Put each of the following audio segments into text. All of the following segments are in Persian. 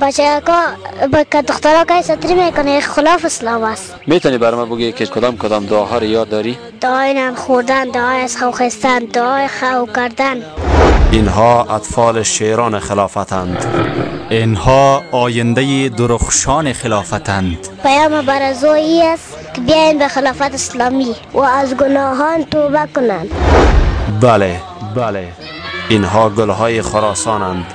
بچه ها که دخترها که سطری می‌کنه خلاف اسلام است. می‌تونی بر ما بگی که کدام کدام دعاها رو یاد داری؟ دعای نان خوردن دعای از خو خستن دعای خو کردن. اینها اطفال شیران خلافتند. اینها آینده درخشان خلافتند. پیام برزویی است که بیاین به خلافت اسلامی و از گناهان توبه کنند. بله بله. اینها گلهای خراسانند.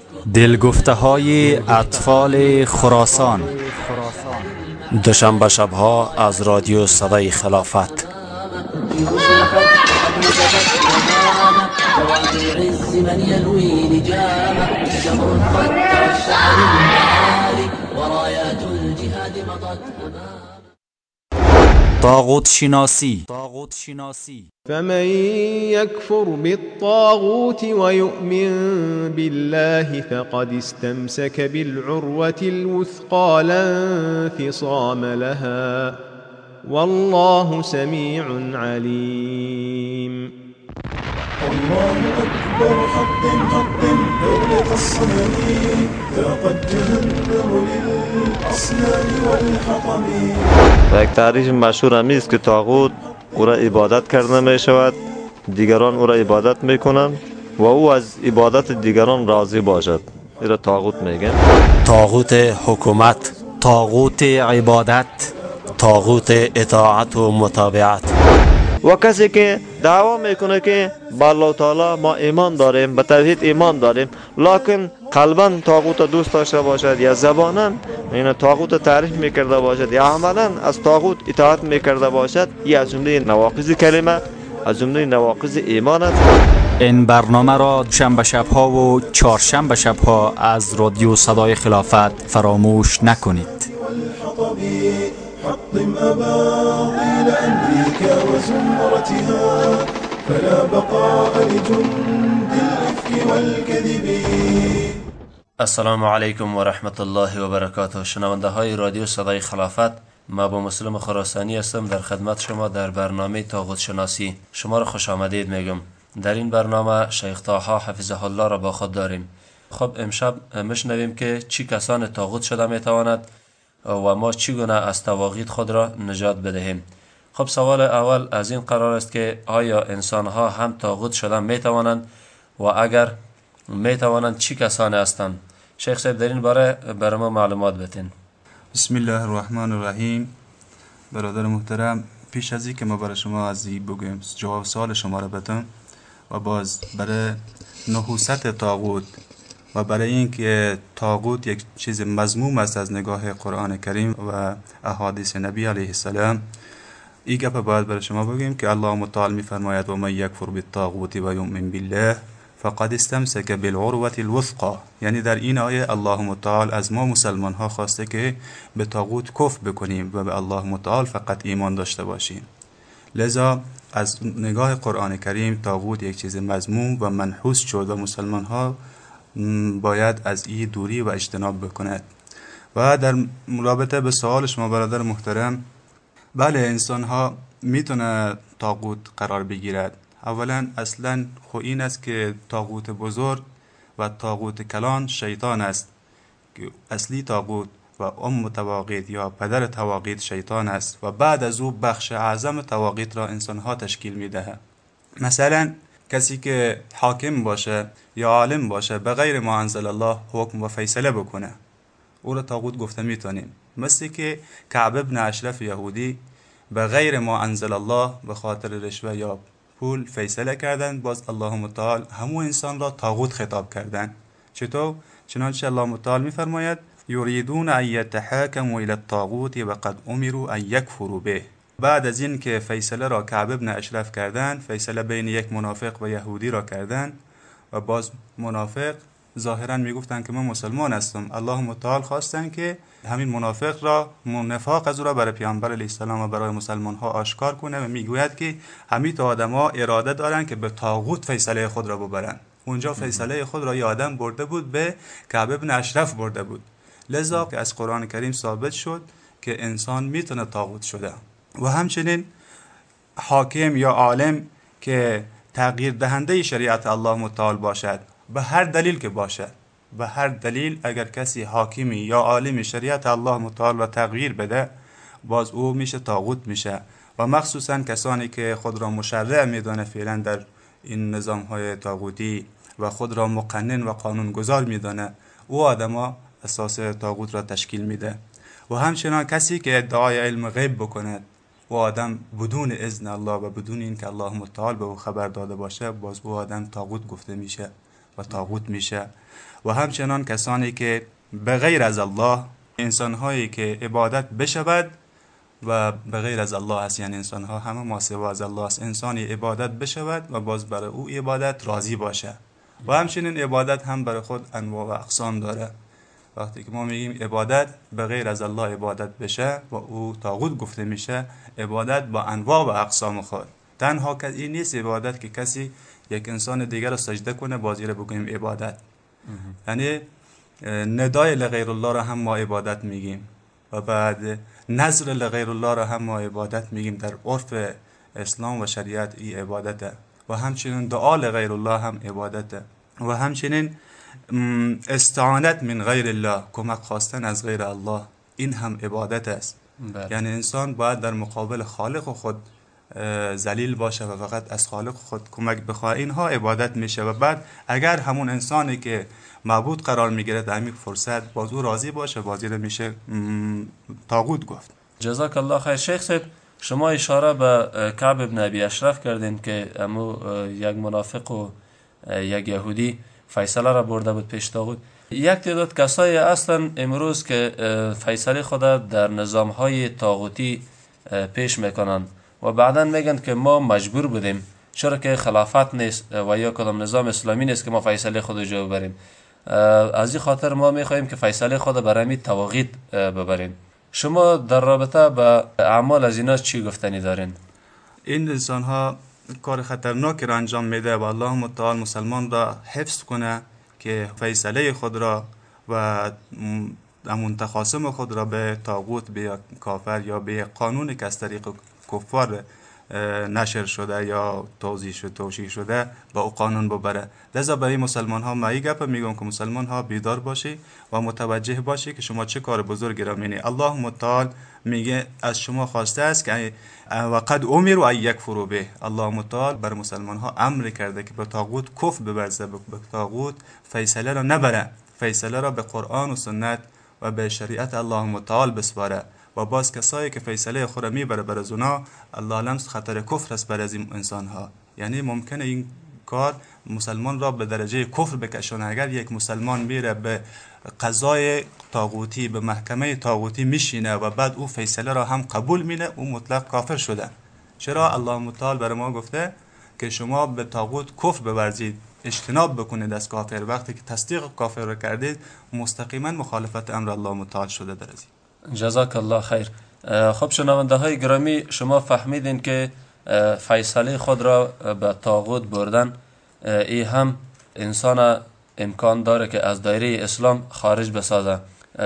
دلگفته های اطفال خراسان. دوشنبه شبها از رادیو صدای خلافت. طاغوت شناسی. طاغوت شناسی فمن يكفر بالطاغوت ويؤمن بالله فقد استمسك بالعروة الوثقى لا انفصام لها. والله سميع عليم. الله أكبر حطم حطم دولة الصنم فقد جهنم للأصنام والحطم و یک تعریف مشهور همی است که تاغوت او را عبادت کرده می شود دیگران او را عبادت می کنند و او از عبادت دیگران راضی باشد. این را تاغوت میگن. تاغوت حکومت تاغوت عبادت تاغوت اطاعت و متابعت. و کسی که دعوا می‌کنه که با الله تعالی ما ایمان داریم به توحید ایمان داریم. لکن قلبا تاغوت دوست داشته باشد یا زبانا این تاغوت تعریف می‌کرده باشد یا عملا از تاغوت اطاعت می‌کرده باشد یا از جمله نواقض کلمه از جمله نواقض ایمان است. این برنامه را شنبه شبها و چهارشنبه شبها از رادیو صدای خلافت فراموش نکنید. أباطيل أمريكا وزمرتها فلا بقاء لجند الإفك والكذب. السلام علیکم و رحمت الله و برکاته شنونده های رادیو صدای خلافت ما با مسلم خراسانی هستم. در خدمت شما در برنامه تاغوت شناسی شما را خوش آمدید میگم. در این برنامه شیخ تاها حفظه الله را با خود داریم. خب امشب مشنویم که چی کسان تاغوت شده می‌تواند و ما چگونه از تواغید خود را نجات بدهیم. خب سوال اول از این قرار است که آیا انسان ها هم تاغوت شدن می توانند و اگر می توانند چی کسانی هستند؟ شیخ صاحب در این باره برای ما معلومات بتین. بسم الله الرحمن الرحیم. برادر محترم پیش از که ما برای شما از این بگویم جواب سوال شما را بدم و باز برای نحوست تاغوت و برای اینکه تاغوت یک چیز مضموم است از نگاه قرآن کریم و احادیث نبی علیه السلام این گپ باید برای شما بگیم که الله متعال میفرماید و من یکفر بالطاغوت و یؤمن بالله فقد استمسک بالعروة الوثقا. یعنی در این آیه الله متعال از ما مسلمان ها خواسته که به تاغوت کف بکنیم و به الله متعال فقط ایمان داشته باشیم. لذا از نگاه قرآن کریم تاغوت یک چیز مضموم و منحوس شد و مسلمان ها باید از این دوری و اجتناب بکند. و در رابطه به سوال شما برادر محترم بله انسان ها می‌تونه تاقود قرار بگیرد. اولا اصلا خو این است که تاغوت بزرگ و تاغوت کلان شیطان است. که اصلی تاغوت و ام تواقید یا پدر تواقید شیطان است و بعد از او بخش اعظم تواقید را انسانها تشکیل می دهد مثلا کسی که حاکم باشه یا عالم باشه به غیر ما انزل الله حکم و فیصله بکنه. او را تاغوت گفته می‌تونیم. مثل که کعب ابن اشرف یهودی به غیر ما انزل الله به خاطر رشوه یا پول فیصله کردن باز الله متعال همو انسان را تاغوت خطاب کردن چطور؟ چنانچه الله متعال میفرماید یریدون ان یتحاکموا الى الطاغوت و قد امروا ان یکفروا به. بعد از این که فیصله را کعب ابن اشرف کردن فیصله بین یک منافق و یهودی را کردن و باز منافق ظاهرا می‌گفتن که من مسلمان هستم. الله متعال خواستن که همین منافق را نفاق از او را برای پیامبر علیه السلام و برای مسلمان ها آشکار کنه و می‌گوید که همین آدما اراده دارن که به تاغوت فیصله خود را ببرن اونجا فیصله خود را یادم برده بود به کعب ابن اشرف برده بود. لذا که از قرآن کریم ثابت شد که انسان می‌تونه تاغوت شده. و همچنین حاکم یا عالم که تغییر دهنده شریعت الله متعال باشد. به هر دلیل که باشد به هر دلیل اگر کسی حاکمی یا عالم شریعت الله متعال را تغییر بده باز او میشه تاغوت میشه. و مخصوصا کسانی که خود را مشرع میدانه فعلا در این نظام های تاغوتی و خود را مقنن و قانون گذار میدانه او آدما اساس تاغوت را تشکیل میده. و همچنان کسی که ادعای علم غیب بکند و آدم بدون اذن الله و بدون اینکه الله متعال به او خبر داده باشه باز او آدم تاغوت گفته میشه. و تاغوت میشه. و همچنان کسانی که به غیر از الله انسانهایی که عبادت بشود و به غیر از الله هست. یعنی انسان ها همه ما سوا از الله است. انسانی عبادت بشود و باز برای او عبادت راضی باشه. و همچنین عبادت هم برای خود انواع و اقسام داره. وقتی که ما میگیم عبادت به غیر از الله عبادت بشه و او تاغوت گفته میشه عبادت با انواع و اقسام خود. تنها این نیست عبادت که کسی یک انسان دیگر رو سجده کنه بازی رو بگویم عبادت. یعنی ندای لغیر الله را هم ما عبادت میگیم. و بعد نظر لغیر الله را هم ما عبادت میگیم در عرف اسلام و شریعت ای عبادته. و همچنین دعا لغیر الله هم عبادته. و همچنین استعانت من غیر الله کمک خواستن از غیر الله این هم عبادت است. بله. یعنی انسان باید در مقابل خالق خود زلیل باشه و فقط از خالق خود کمک بخواه اینها عبادت میشه. و بعد اگر همون انسانی که معبود قرار می‌گیره در همین فرصت باز راضی باشه بازی رو میشه تاغوت گفت. جزاک الله خیر. شیخ صاحب شما اشاره به کعب ابن ابی اشرف کردین که امو یک منافق و یک یهودی فیصله را برده بود پیش تاغوت یک تعداد کسای اصلا امروز که فیصله خود در نظام های تاغوتی پیش می‌کنند. و بعدا میگن که ما مجبور بودیم چرا که خلافت نیست و یا کدام نظام اسلامی نیست که ما فیصله خود جو ببریم از این خاطر ما می‌خواهیم که فیصله خود برای تواغیت ببریم شما در رابطه با اعمال از اینا چی گفتنی دارین؟ این انسان ها کار خطرناکی را انجام میده و الله متعال مسلمان را حفظ کنه که فیصله خود را و امون تخاصم خود را به تاغوت به کافر یا به قانون که از طریق کفار نشر شده یا توضیح شده توشیح شده با او قانون ببره. لذا برای مسلمان ها من گپ میگم که مسلمان ها بیدار باشی و متوجه باشی که شما چه کار بزرگی را مینی الله متعال میگه از شما خواسته است که و قد امر و یکفروا به. الله متعال بر مسلمان ها امر کرده که به طاغوت کف ببرزه به طاغوت فیصله را نبره. فیصله را به قرآن و سنت و به شریعت الله متعال بسپاره. و باز کسایی که فیصله خود می‌بره بر از اونا الله لمس خطر کفر است بر از این انسان ها یعنی ممکنه این کار مسلمان را به درجه کفر بکشونه. اگر یک مسلمان میره به قضای تاغوتی به محکمه تاغوتی میشینه و بعد او فیصله را هم قبول مینه او مطلق کافر شده. چرا الله متعال بر ما گفته که شما به تاغوت کفر بورزید اجتناب بکنید از کافر. وقتی که تصدیق کافر را کردید مستقیما مخالفت امر الله متعال شده درزید جزاک الله خیر خب شنونده های گرامی شما فهمیدین که فیصله خود را به تاغوت بردن. ای هم انسان امکان داره که از دایره اسلام خارج بسازه.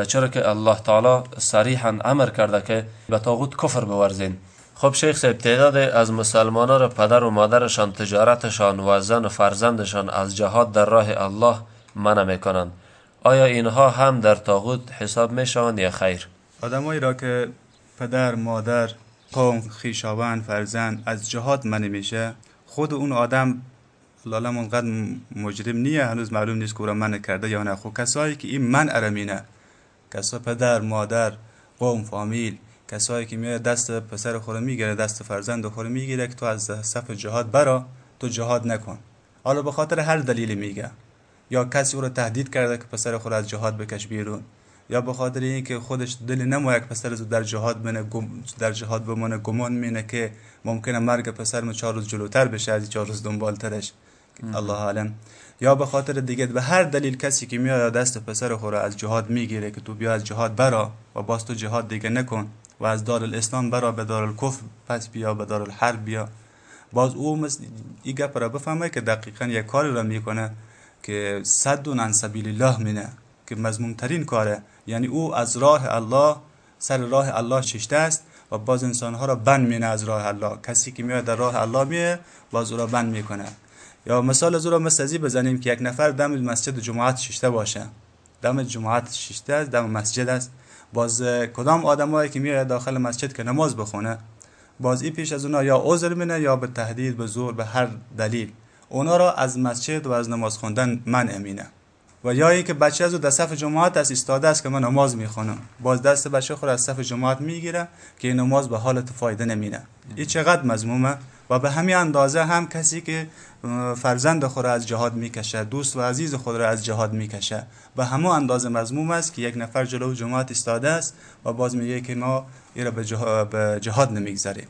چرا که الله تعالی صریحا امر کرده که به تاغوت کفر بورزین. خب شیخ صاحب تعداد از مسلمان ها را پدر و مادرشان تجارتشان و زن و فرزندشان از جهاد در راه الله منع می‌کنند. آیا اینها هم در تاغوت حساب می‌شوند یا خیر؟ آدمایی را که پدر مادر قوم خیشاوند فرزند از جهاد منع میشه خود اون آدم لالا اونقدر مجرم نیه هنوز معلوم نیست که او منع کرده یا نه. خب کسایی که این من ارمینه کسا پدر مادر قوم فامیل کسایی که میاد دست پسر خود می‌گیره دست فرزند خود می‌گیره که تو از صف جهاد برا تو جهاد نکن. حالا به خاطر هر دلیلی میگه. یا کسی او رو تهدید کرده که پسر خود از جهاد بکش بیرون. یا به خاطر اینکه خودش دل نموید که پسر در جهاد بمونه در جهاد بمونه گمان مینه که ممکنه مرگ پسر چهار روز جلوتر بشه از چهار روز دنبالترش. الله عالم یا به خاطر دیگه به هر دلیل کسی که میاد دست پسر خور از جهاد می‌گیره که تو بیا از جهاد برا و باز تو جهاد دیگه نکن و از دار الاسلام برا به دار الکفر پس بیا به دار الحرب بیا. باز او مثل این گپ را بفهمه که دقیقا یک کاری را می‌کنه که صد عن سبیل الله مینه که مضمون ترین کاره. یعنی او از راه الله سر راه الله ششته است و باز انسانها را بند مینه از راه الله. کسی که میاد در راه الله میه باز او را بند می‌کنه یا مثال از او را مثل بزنیم که یک نفر دم مسجد جماعت ششته باشه. دم جماعت ششته است دم مسجد است. باز کدام آدمایی که میاد داخل مسجد که نماز بخونه باز این پیش از اونا یا عذر مینه یا به تهدید به زور به هر دلیل اونا را از مسجد و از نماز خوندن منع مینه. و یا اینکه بچه از در صف جماعت از ایستاده است که من نماز می‌خونم باز دست بچه خود از صف جماعت می‌گیره که این نماز به حالت فایده نمینه. این چقدر مضمومه و به همین اندازه هم کسی که فرزند خود را از جهاد می‌کشه دوست و عزیز خود را از جهاد می‌کشه به همه اندازه مضموم است که یک نفر جلو جماعت ایستاده است و باز میگه که ما این را به جهاد نمی‌گذاریم.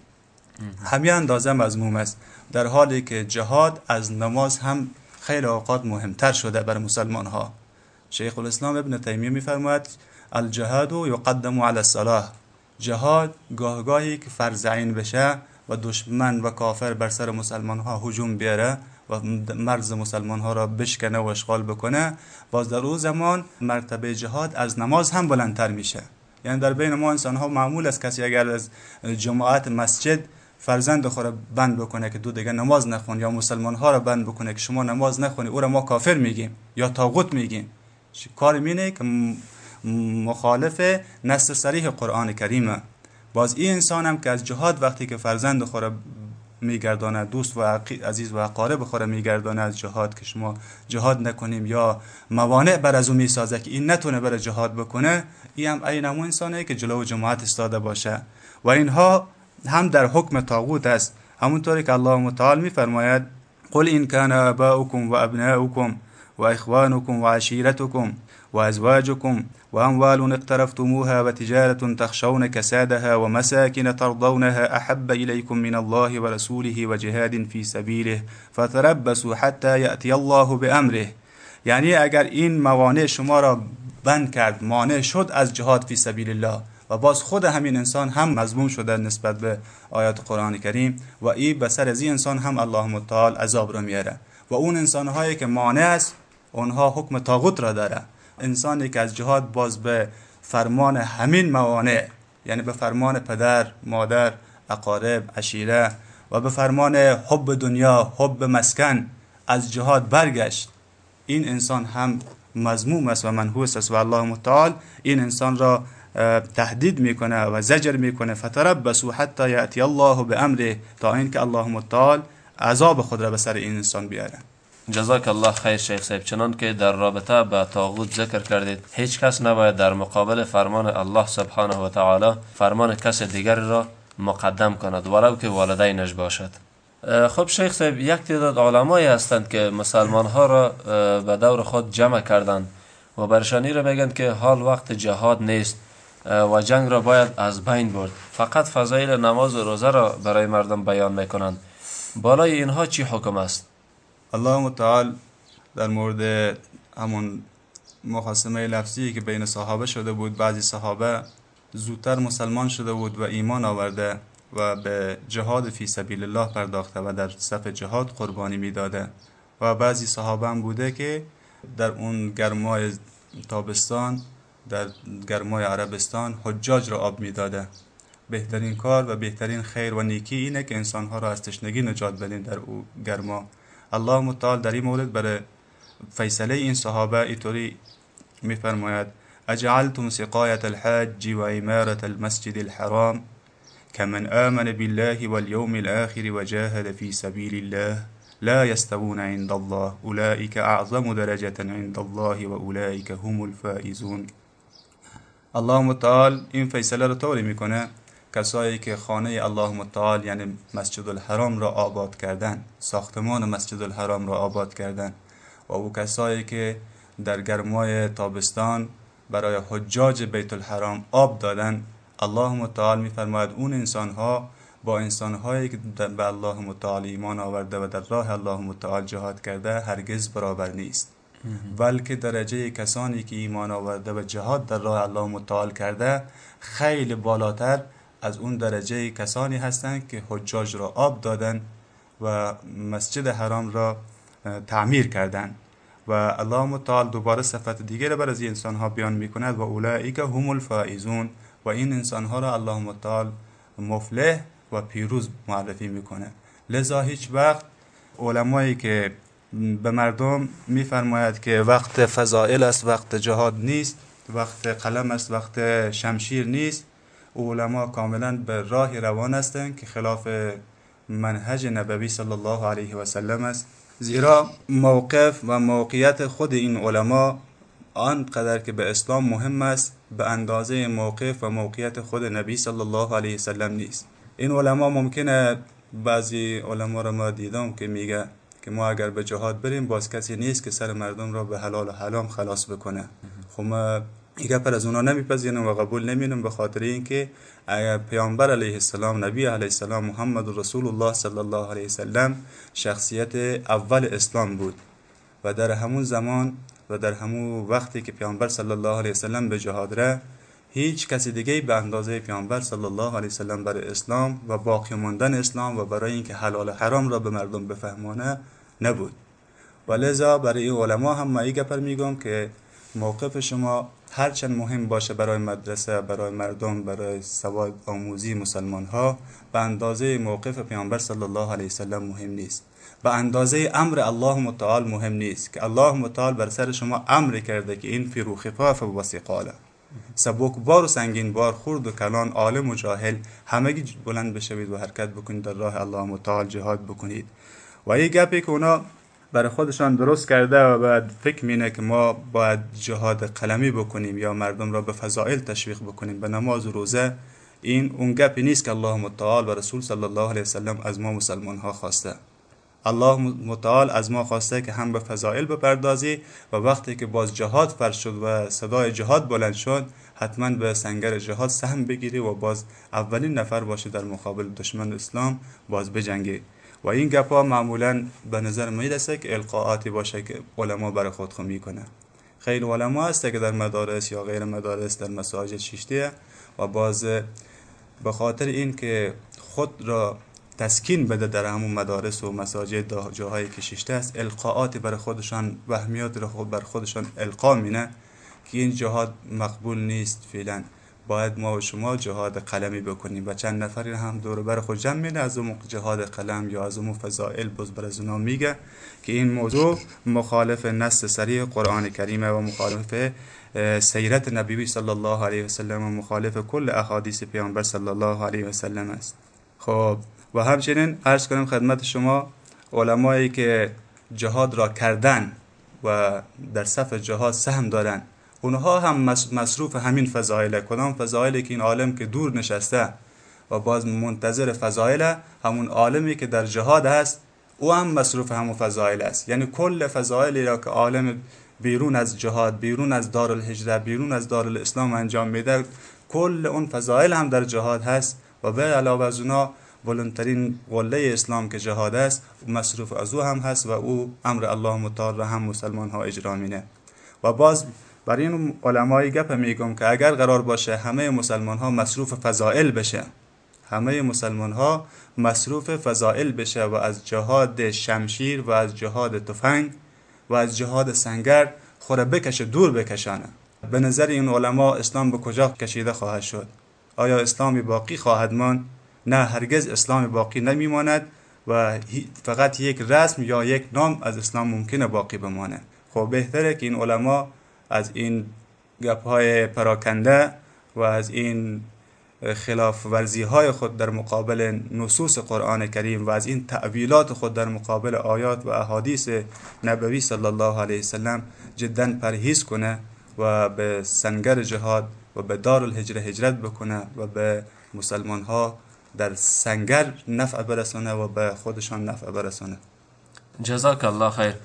همین اندازه مضموم است. در حالی که جهاد از نماز هم خیلی اوقات مهمتر شده بر مسلمان ها شیخ الاسلام ابن تیمیه میفرماید الجهاد یقدم علی الصلاه جهاد گاهگاهی که فرض عین بشه و دشمن و کافر بر سر مسلمان ها هجوم بیاره و مرز مسلمان ها را بشکنه و اشغال بکنه باز در او زمان مرتبه جهاد از نماز هم بلندتر میشه. یعنی در بین ما انسان ها معمول است کسی اگر از جماعت مسجد فرزند خود بند بکنه که دو دیگه نماز نخون یا مسلمان ها را بند بکنه که شما نماز نخونی او را ما کافر میگیم یا تاغوت میگیم. کار مینه که مخالف نص صریح قرآن کریمه باز این انسان هم که از جهاد وقتی که فرزند خود میگردانه دوست و عزیز و اقارب خود میگردانه از جهاد که شما جهاد نکنیم یا موانع بر از او می‌سازه که این نتونه بر جهاد بکنه این هم این همون انسانه که جلو جماعت استاده باشه. و اینها هم در حکم تاغوت است. همونطوری که الله متعال میفرماید قل این کان آباؤکم و ابناؤکم و اخوانکم و عشیرتکم و ازواجکم و اموال اقترفتموها و تجارة تخشون كسادها و مساكن ترضونها احب إليكم من الله ورسوله وجهاد في سبيله فتربصوا حتى يأتي الله بأمره. یعنی اگر این موانع شما را بند کرد مانع شد از جهاد فی سبیل الله. و باز خود همین انسان هم مضموم شده نسبت به آیات قرآن کریم و این به سر از این انسان هم الله متعال عذاب رو میاره. و اون انسان هایی که مانع است اونها حکم تاغوت را داره. انسانی که از جهاد باز به فرمان همین موانع یعنی به فرمان پدر مادر اقارب عشیره و به فرمان حب دنیا حب مسکن از جهاد برگشت این انسان هم مضموم است و منحوس است. و الله متعال این انسان را تهدید می‌کنه و زجر می‌کنه. فتربصوا حتی یاتی الله به امره تا اینکه الله متعال عذاب خود را به سر این انسان بیاره. جزاک الله خیر شیخ صاحب. چنان که در رابطه به تاغوت ذکر کردید هیچ کس نباید در مقابل فرمان الله سبحانه و تعالی فرمان کس دیگر را مقدم کند ولو که والدینش باشد. خب شیخ صاحب یک تعداد علمایی هستند که مسلمان ها را به دور خود جمع کردند و برشانی را میگن که حال وقت جهاد نیست. و جنگ را باید از بین برد. فقط فضایل نماز و روزه را برای مردم بیان می‌کنند. بالای اینها چی حکم است؟ الله متعال در مورد همون مخاسمه لفظی که بین صحابه شده بود بعضی صحابه زودتر مسلمان شده بود و ایمان آورده و به جهاد فی سبیل الله پرداخته و در صف جهاد قربانی می‌داده. و بعضی صحابه هم بوده که در اون گرمای تابستان در گرمای عربستان حجاج را آب میداده. بهترین کار و بهترین خیر و نیکی اینه که انسانها را از تشنگی نجات بدین در أو گرما. الله متعال در این مورد برای فیصله این صحابه اینطوری میفرماید اجعلتم سقایت الحاج و امارت المسجد الحرام كمن آمن بالله واليوم الآخر وجاهد في سبيل الله لا يستوون عند الله أولئك أعظم درجة عند الله وأولئك هم الفائزون. الله متعال این فیصله رو طوری می‌کنه کسایی که خانه الله متعال یعنی مسجد الحرام را آباد کردن ساختمان مسجد الحرام را آباد کردن. و او کسایی که در گرمای تابستان برای حجاج بیت الحرام آب دادن الله متعال میفرماید اون انسان ها با انسان هایی که به الله متعال ایمان آورده و در راه الله متعال جهاد کرده هرگز برابر نیست. بلکه درجه کسانی که ایمان آورده و جهاد در راه الله متعال کرده خیلی بالاتر از اون درجه کسانی هستند که حجاج را آب دادن و مسجد حرام را تعمیر کردند. و الله متعال دوباره صفت دیگر بر از انسان ها بیان می‌کند و اولئک هم الفائزون و این انسان ها را الله متعال مفلح و پیروز معرفی می‌کنه لذا هیچ وقت علمایی که به مردم میفرماید که وقت فضائل است وقت جهاد نیست وقت قلم است وقت شمشیر نیست. علما کاملا به راه روان هستند که خلاف منهج نبوی صلی الله علیه و سلم است. زیرا موقف و موقعیت خود این علما آنقدر که به اسلام مهم است به اندازه موقف و موقعیت خود نبی صلی الله علیه و سلم نیست. این علما ممکنه بعضی علما را ما دیدم که میگه که ما اگر به جهاد بریم باز کسی نیست که سر مردم را به حلال و حرام خلاص بکنه. خب ما این پر از اونا نمیپذیرم و قبول نمینم به خاطر اینکه پیامبر علیه السلام نبی علیه السلام محمد رسول الله صلی الله علیه وسلم شخصیت اول اسلام بود و در همون زمان و در همون وقتی که پیامبر صلی الله علیه وسلم به جهاد ره هیچ کسی دیگه به اندازه پیامبر صلی الله علیه وسلم برای اسلام و باقی ماندن اسلام و برای اینکه حلال حرام را به مردم بفهمانه نبود. و لذا برای علما هم ما گپر میگم که موقف شما هرچند مهم باشه برای مدرسه برای مردم برای سواد آموزی مسلمان ها به اندازه موقف پیامبر صلی الله علیه وسلم مهم نیست. به اندازه امر الله متعال مهم نیست که الله متعال بر سر شما امر کرده که این فرو خفاف و وسیقاله. سبک بار و سنگین بار خورد و کلان عالم و جاهل همگی بلند بشوید و حرکت بکنید در راه الله متعال جهاد بکنید. و یه گپی که اونا برای خودشان درست کرده و بعد فکر مینه که ما باید جهاد قلمی بکنیم یا مردم را به فضائل تشویق بکنیم به نماز و روزه این اون گپی نیست که الله متعال و رسول صلی الله علیه وسلم از ما مسلمان ها خواسته. الله متعال از ما خواسته که هم به فضائل بپردازی و وقتی که باز جهاد فرش شد و صدای جهاد بلند شد حتما به سنگر جهاد سهم بگیری و باز اولین نفر باشی در مقابل دشمن اسلام باز بجنگی. و این گپ ها معمولا به نظر می‌رسه که القاعاتی باشه که علما برای خود خو می‌کنه خیلی علما هست که در مدارس یا غیر مدارس در مساجد شیشته و باز به خاطر این که خود را تسکین بده در همون مدارس و مساجد جاهایی که شیشته است القاعاتی برای خودشان وهمیات را خود بر خودشان القا مینه که این جهاد مقبول نیست فعلا. باید ما و شما جهاد قلمی بکنیم و چند نفری هم دور بر خود جمع میده. از اون جهاد قلم یا از اون فضائل بز بر از میگه که این موضوع مخالف نص سریع قرآن کریمه و مخالف سیرت نبی صلی الله علیه و سلم و مخالف کل احادیث پیامبر صلی الله علیه و سلم است. خب و همچنین عرض کنم خدمت شما علمایی که جهاد را کردن و در صف جهاد سهم دارن اونها هم مصروف همین فضایل کدام فضایلی که این عالم که دور نشسته و باز منتظر فضایل همون عالمی که در جهاد است او هم مصروف همون فضایل است. یعنی کل فضایلی را که عالم بیرون از جهاد بیرون از دار الهجره بیرون از دار الاسلام انجام میده کل اون فضایل هم در جهاد هست و به علاوه از اونا بلندترین قله اسلام که جهاد است مصروف از او هم هست و او امر الله متعال را هم مسلمان ها اجرا مینه. و باز برای این علمای گپ میگم که اگر قرار باشه همه مسلمان ها مصروف فضائل بشه همه مسلمان ها مصروف فضائل بشه و از جهاد شمشیر و از جهاد تفنگ و از جهاد سنگر خوره بکشه دور بکشانه. به نظر این علما اسلام به کجا کشیده خواهد شد؟ آیا اسلامی باقی خواهد ماند؟ نه هرگز اسلام باقی نمیماند و فقط یک رسم یا یک نام از اسلام ممکنه باقی بمانه. خب بهتره که این علما از این گپ های پراکنده و از این خلاف ورزی های خود در مقابل نصوص قرآن کریم و از این تعویلات خود در مقابل آیات و احادیث نبوی صلی الله علیه وسلم جدا پرهیز کنه و به سنگر جهاد و به دار الهجره هجرت بکنه و به مسلمان ها در سنگر نفع برسانه و به خودشان نفع برسانه. جزاک الله خیر.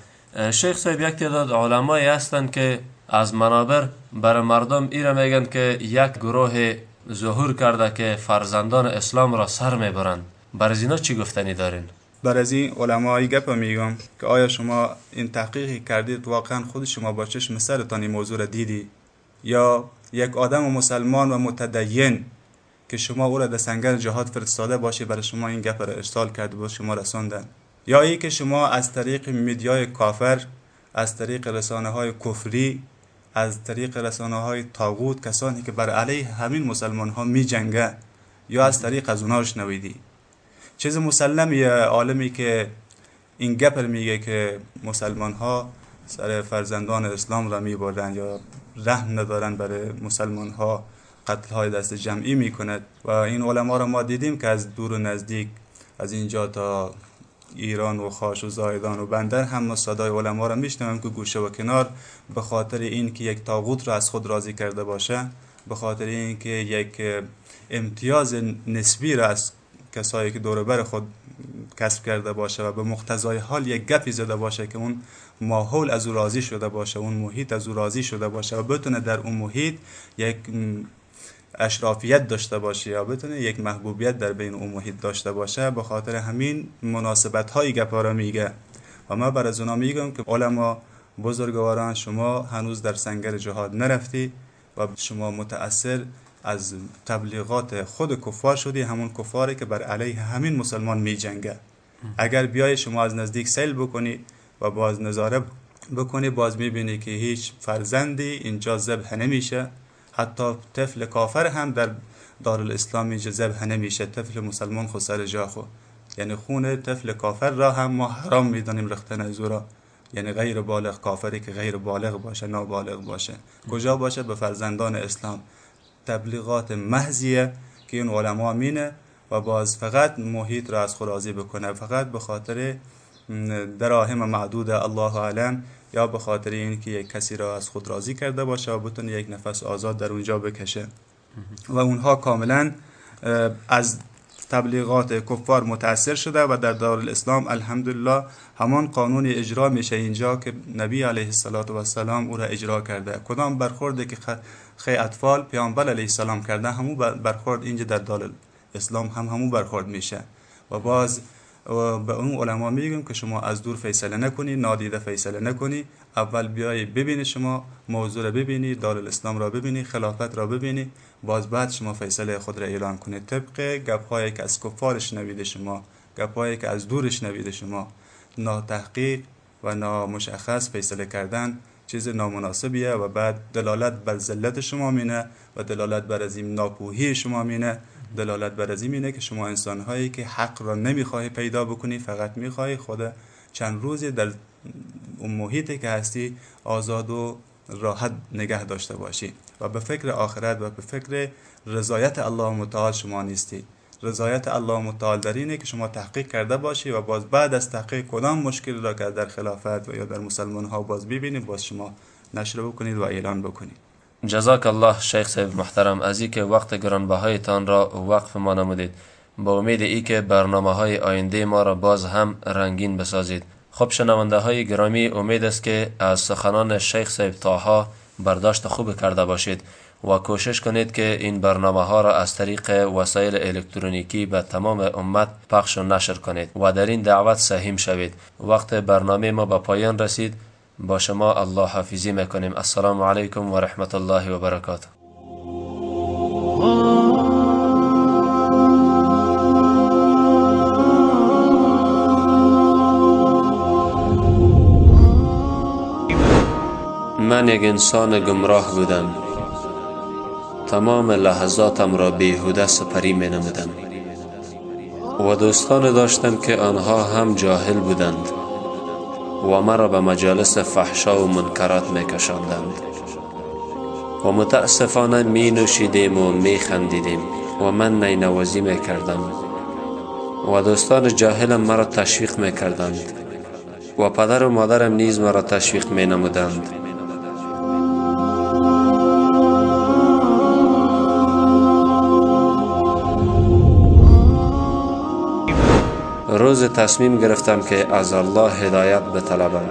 شیخ صاحب یک تعداد علمایی هستند که از منابر بر مردم ایره میگن که یک گروه ظهور کرده که فرزندان اسلام را سر می‌برند. بر اینا چی گفتنی دارین؟ بر از این علمایی گپ میگم که آیا شما این تحقیقی کردید واقعا خود شما با چشم سرتان این موضوع را دیدی؟ یا یک آدم مسلمان و متدین که شما او را در سنگر جهاد فرستاده باشی برای شما این گپ را ارسال کرده با شما رساندن؟ یا ای که شما از طریق میدیای کافر از طریق رسانه های کفری از طریق رسانه های تاغوت کسانی که بر علیه همین مسلمان ها می جنگه یا از طریق از اونها شنویدی چیز مسلمی عالمی که این گپر میگه که مسلمان ها سر فرزندان اسلام را می بردن یا رحم ندارن برای مسلمان ها قتل های دست جمعی می کند و این علما را ما دیدیم که از دور و نزدیک از اینجا تا ایران و خاش و زایدان و بندر هم صدای علما را میشنویم که گوشه و کنار به خاطر این که یک تاغوت را از خود راضی کرده باشه به خاطر اینکه یک امتیاز نسبی را از کسایی که دور بر خود کسب کرده باشه و به مقتضای حال یک گپی زده باشه که اون ماحول از او راضی شده باشه اون محیط از او راضی شده باشه و بتونه در اون محیط یک اشرافیت داشته باشه یا بتونه یک محبوبیت در بین اون محیط داشته باشه به خاطر همین مناسبت هایی گپارا میگه. و ما بر از اونا میگم که علما بزرگواران شما هنوز در سنگر جهاد نرفتی و شما متأثر از تبلیغات خود کفار شدی همون کفاری که بر علیه همین مسلمان می جنگه اگر بیای شما از نزدیک سیل بکنی و باز نظاره بکنی باز می‌بینی که هیچ فرزندی اینجا ذبح نمیشه. حتی طفل کافر هم در دارالاسلام اینجا ذبح نمیشه. طفل مسلمان خود سر جا خو یعنی خون طفل کافر را هم ما حرام می‌دانیم رختن از را. یعنی غیر بالغ کافری که غیر بالغ باشه نابالغ باشه. کجا باشه؟ به فرزندان اسلام. تبلیغات محضیه که این علما مینه و باز فقط محیط را از خرازی بکنه. فقط به خاطر دراهم معدود الله علم یا به خاطر اینکه یک کسی را از خود راضی کرده باشه و بتونه یک نفس آزاد در اونجا بکشه. و اونها کاملا از تبلیغات کفار متاثر شده و در دارالاسلام الحمدلله همان قانون اجرا میشه اینجا که نبی علیه السلام او را اجرا کرده. کدام برخورده که خی اطفال پیامبر علیه السلام کرده همون برخورد اینجا در دارالاسلام هم همون برخورد میشه. و باز به اون علما میگم که شما از دور فیصله نکنی نادیده فیصله نکنی. اول بیای ببینی شما موضوع را ببینی دار الاسلام را ببینی خلافت را ببینی. باز بعد شما فیصله خود را اعلان کنید طبق گپ که از کفارش نویده شما گپ که از دورش نویده شما ناتحقیق و نامشخص فیصله کردن چیز نامناسبیه و بعد دلالت بر ذلت شما مینه و دلالت بر این ناپوهی شما مینه. دلالت بر از اینه که شما انسان هایی که حق را نمی‌خواهی پیدا بکنی فقط می‌خواهی خود چند روزی در اون محیطی که هستی آزاد و راحت نگه داشته باشی. و به فکر آخرت و به فکر رضایت الله متعال شما نیستی. رضایت الله متعال در اینه که شما تحقیق کرده باشی و باز بعد از تحقیق کدام مشکل را که در خلافت و یا در مسلمان ها باز ببینید باز شما نشر بکنید و اعلان بکنید. جزاک الله شیخ صاحب محترم از که وقت گرانبهایتان را وقف ما نمودید با امید ای که برنامه های آینده ما را باز هم رنگین بسازید خب شنونده های گرامی امید است که از سخنان شیخ صاحب تاها برداشت خوب کرده باشید و کوشش کنید که این برنامه ها را از طریق وسایل الکترونیکی به تمام امت پخش و نشر کنید و در این دعوت سهیم شوید وقت برنامه ما به پایان رسید با شما الله حافظی می‌کنیم. السلام علیکم و رحمت الله و برکاته. من یک انسان گمراه بودم. تمام لحظاتم را بیهوده سپری می نمودم و دوستان داشتم که آنها هم جاهل بودند. و مرا به مجالس فحشا و منکرات می کشاندند و متاسفانه می نوشیدیم و می خندیدیم و من نینوازی می کردم و دوستان جاهلم مرا تشویق می کردند و پدر و مادرم نیز مرا تشویق می نمودند روز تصمیم گرفتم که از الله هدایت بطلبم.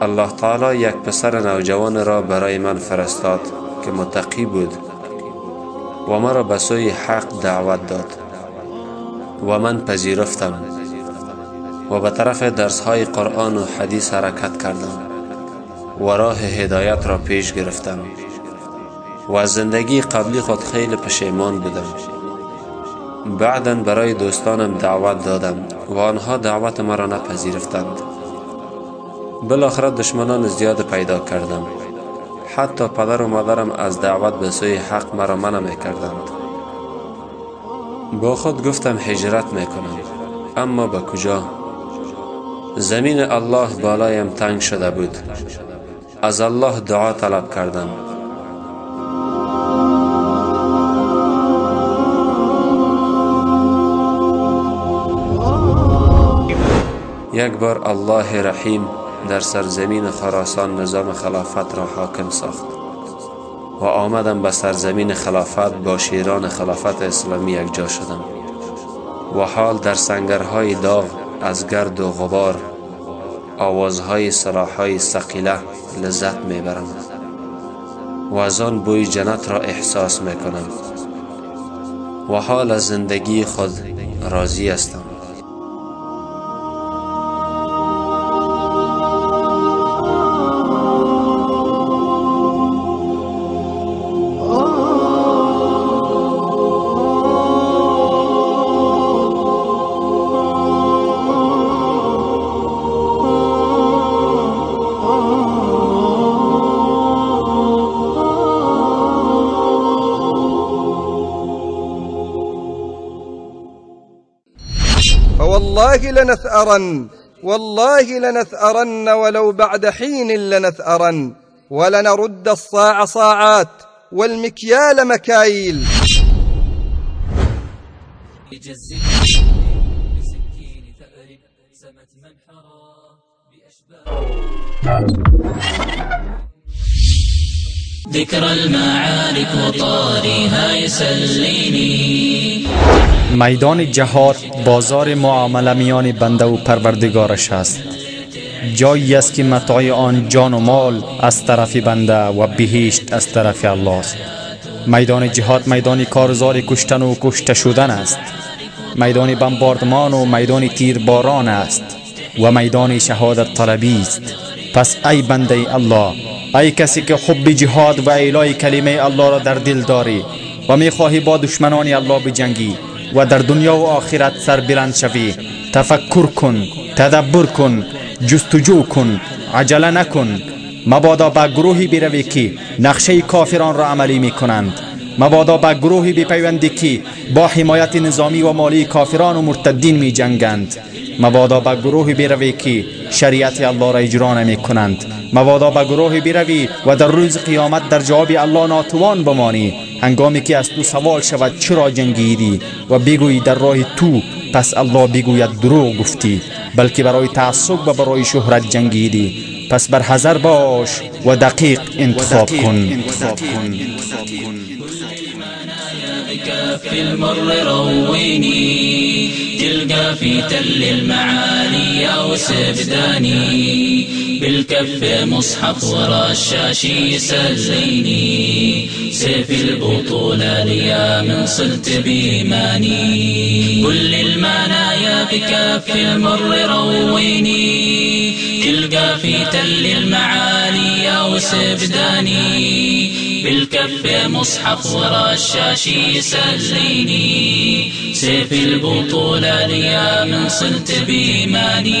الله تعالی یک پسر نوجوان را برای من فرستاد که متقی بود و مرا به سوی حق دعوت داد و من پذیرفتم و به طرف درس های قرآن و حدیث حرکت کردم و راه هدایت را پیش گرفتم و از زندگی قبلی خود خیلی پشیمان بودم. بعدا برای دوستانم دعوت دادم و آنها دعوت مرا نپذیرفتند. بالاخره دشمنان زیاد پیدا کردم. حتی پدر و مادرم از دعوت به سوی حق مرا منع می کردند با خود گفتم هجرت می کنم اما به کجا؟ زمین الله بالایم تنگ شده بود. از الله دعا طلب کردم. یک بار الله رحیم در سرزمین خراسان نظام خلافت را حاکم ساخت و آمدم به سرزمین خلافت با شیران خلافت اسلامی یک جا شدم و حال در سنگرهای داغ از گرد و غبار آوازهای سلاحهای سقیله لذت می‌برم و از آن بوی جنت را احساس می‌کنم و حال از زندگی خود راضی هستم. والله لنثأرن والله لنثأرن ولو بعد حين لنثأرن ولنرد الصاع صاعات والمكيال مكايل سمت من بأشباه. ذكرى المعارك وطاريها يسليني. میدان جهاد بازار معامله میان بنده و پروردگارش است. جایی است که متاع آن جان و مال از طرف بنده و بهشت از طرف الله است. میدان جهاد میدان کارزار کشتن و کشته شدن است. میدان بمباردمان و میدان تیرباران است. و میدان شهادت طلبی است. پس ای بنده الله ای کسی که حب جهاد و اعلای کلمه الله را در دل داری و می‌خواهی با دشمنان الله بجنگی و در دنیا و آخرت سر بلند شوی. تفکر کن تدبر کن جستجو کن عجله نکن. مبادا به گروهی بروی که نقشه کافران را عملی می کنند. مبادا به گروهی بپیوندی که با حمایت نظامی و مالی کافران و مرتدین می جنگند. مبادا به گروهی بروی که شریعت الله را اجرا نمی کنند. مبادا به گروهی بروی و در روز قیامت در جواب الله ناتوان بمانی. هنگامی که از تو سوال شود چرا جنگیدی و بگویی در راه تو پس الله بگوید دروغ گفتی بلکه برای تعصب و برای شهرت جنگیدی. پس بر حذر باش و دقیق انتخاب کن. بكف المر رويني تلقى في تل المعالي أو سبداني بالكف مصحف ورا الشاشي يسليني. سيف البطولة ليا من صلت بإيماني. كل المنايا بكف المر رويني. في تل المعالي أو سبداني بالكف مصحف ورا الشاشي يسليني. سيف البطولة ليا من صلت بإيماني.